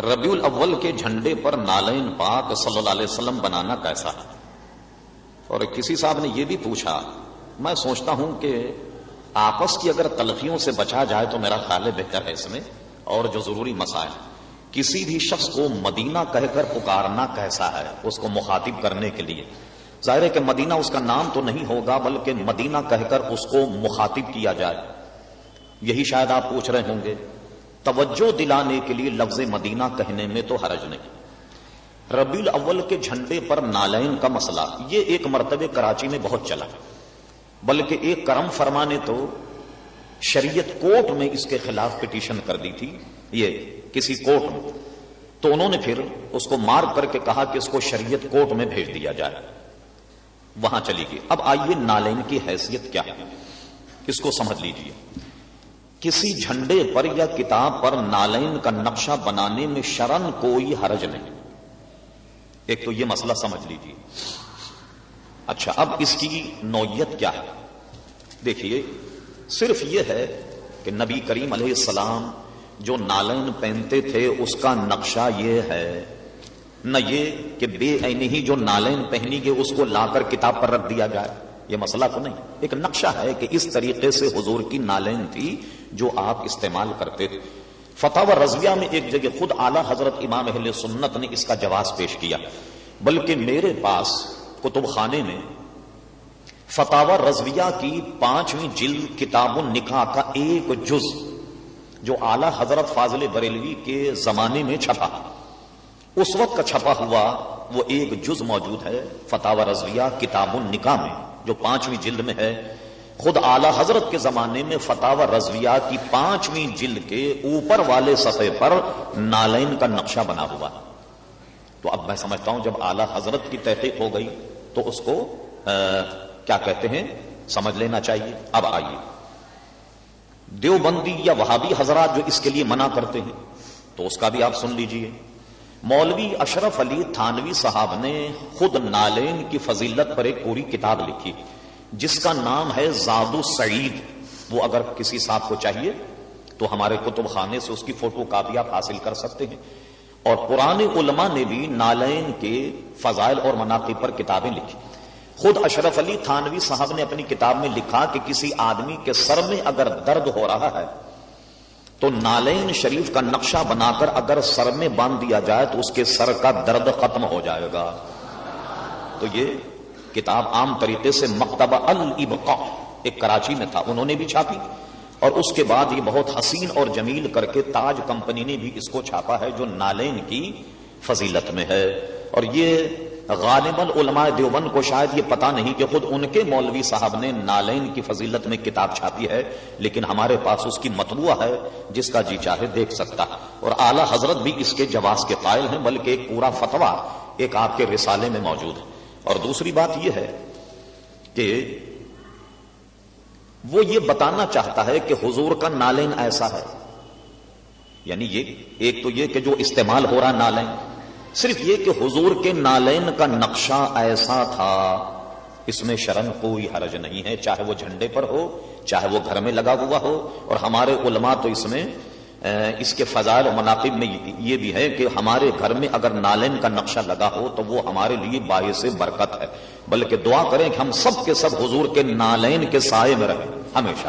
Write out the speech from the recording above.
ربیع الاول کے جھنڈے پر نالین پاک صلی اللہ علیہ وسلم بنانا کیسا ہے؟ اور کسی صاحب نے یہ بھی پوچھا، میں سوچتا ہوں کہ آپس کی اگر تلخیوں سے بچا جائے تو میرا خیال بہتر ہے اس میں، اور جو ضروری مسائل کسی بھی شخص کو مدینہ کہہ کر پکارنا کیسا ہے، اس کو مخاطب کرنے کے لیے۔ ظاہر ہے کہ مدینہ اس کا نام تو نہیں ہوگا، بلکہ مدینہ کہہ کر اس کو مخاطب کیا جائے۔ یہی شاید آپ پوچھ رہے ہوں گے۔ توجہ دلانے کے لیے لفظ مدینہ کہنے میں تو حرج نہیں۔ ربیع الاول کے جھنڈے پر نالین کا مسئلہ، یہ ایک مرتبہ کراچی میں بہت چلا۔ بلکہ ایک کرم فرما نے تو شریعت کوٹ میں اس کے خلاف پٹیشن کر دی تھی۔ یہ کسی کوٹ میں۔ تو انہوں نے پھر اس کو مار کر کے کہا کہ اس کو شریعت کوٹ میں بھیج دیا جائے۔ وہاں چلی گئی۔ اب آئیے نالین کی حیثیت کیا ہے۔ اس کو سمجھ لیجیے۔ کسی جھنڈے پر یا کتاب پر نالین کا نقشہ بنانے میں شرن کوئی حرج نہیں۔ ایک تو یہ مسئلہ سمجھ لیجیے اچھا اب اس کی نوعیت کیا ہے؟ دیکھیے، صرف یہ ہے کہ نبی کریم علیہ السلام جو نالین پہنتے تھے، اس کا نقشہ یہ ہے، نہ یہ کہ بے ہی جو نالین پہنی گے، اس کو لا کر کتاب پر رکھ دیا جائے۔ یہ مسئلہ تو نہیں، ایک نقشہ ہے کہ اس طریقے سے حضور کی نالین تھی جو آپ استعمال کرتے تھے۔ فتح و رضویہ میں ایک جگہ خود اعلی حضرت امام اہل سنت نے اس کا جواز پیش کیا۔ بلکہ میرے پاس کتب خانے میں فتح و رضویہ کی پانچویں جلد کتاب النکاح کا ایک جز جو اعلی حضرت فاضل بریلوی کے زمانے میں چھپا۔ اس وقت کا چھپا ہوا وہ ایک جز موجود ہے فتح و رضویہ کتاب النکاح میں۔ جو پانچویں جلد میں ہے، خود اعلی حضرت کے زمانے میں فتح و رضویہ کی پانچویں جلد کے اوپر والے سطح پر نالین کا نقشہ بنا ہوا۔ تو اب میں سمجھتا ہوں، جب اعلی حضرت کی تحقیق ہو گئی، تو اس کو کیا کہتے ہیں؟ سمجھ لینا چاہیے۔ اب آئیے۔ دیوبندی یا وہابی حضرات جو اس کے لیے منع کرتے ہیں، تو اس کا بھی آپ سن لیجیے۔ مولوی اشرف علی تھانوی صاحب نے خود نالین کی فضیلت پر ایک پوری کتاب لکھی، جس کا نام ہے زاد سعید۔ وہ اگر کسی صاحب کو چاہیے تو ہمارے کتب خانے سے اس کی فوٹو کاپی آپ حاصل کر سکتے ہیں۔ اور قرآن علماء نے بھی نالین کے فضائل اور مناقب پر کتابیں لکھی۔ خود اشرف علی تھانوی صاحب نے اپنی کتاب میں لکھا کہ کسی آدمی کے سر میں اگر درد ہو رہا ہے تو نالین شریف کا نقشہ بنا کر اگر سر میں باندھ دیا جائے تو اس کے سر کا درد ختم ہو جائے گا۔ تو یہ کتاب عام طریقے سے مکتبہ البقا ایک کراچی میں تھا، انہوں نے بھی چھاپی۔ اور اس کے بعد یہ بہت حسین اور جمیل کر کے تاج کمپنی نے بھی اس کو چھاپا ہے جو نالین کی فضیلت میں ہے۔ اور یہ غالب العلماء دیوبند کو شاید یہ پتا نہیں کہ خود ان کے مولوی صاحب نے نالین کی فضیلت میں کتاب چھاپی ہے، لیکن ہمارے پاس اس کی مطبوع ہے جس کا جی چاہے دیکھ سکتا۔ اور اعلی حضرت بھی اس کے جواز کے قائل ہیں، بلکہ ایک پورا فتوا ایک آپ کے رسالے میں موجود ہے۔ اور دوسری بات یہ ہے کہ وہ یہ بتانا چاہتا ہے کہ حضور کا نالین ایسا ہے۔ یعنی یہ، ایک تو یہ کہ جو استعمال ہو رہا نالین صرف یہ کہ حضور کے نالین کا نقشہ ایسا تھا، اس میں شرم کوئی حرج نہیں ہے، چاہے وہ جھنڈے پر ہو، چاہے وہ گھر میں لگا ہوا ہو، اور ہمارے علماء تو اس میں اس کے فضائل و مناقب میں یہ بھی ہے کہ ہمارے گھر میں اگر نالین کا نقشہ لگا ہو تو وہ ہمارے لیے باعث برکت ہے۔ بلکہ دعا کریں کہ ہم سب کے سب حضور کے نالین کے سائے میں رہیں، ہمیشہ۔